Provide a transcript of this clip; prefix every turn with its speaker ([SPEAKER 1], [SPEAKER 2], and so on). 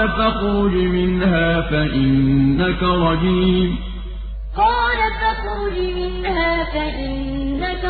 [SPEAKER 1] قَالَ فَاخْرُجْ مِنْهَا فَإِنَّكَ رَجِيمٌ.
[SPEAKER 2] قَالَ فَاخْرُجْ مِنْهَا فَإِنَّكَ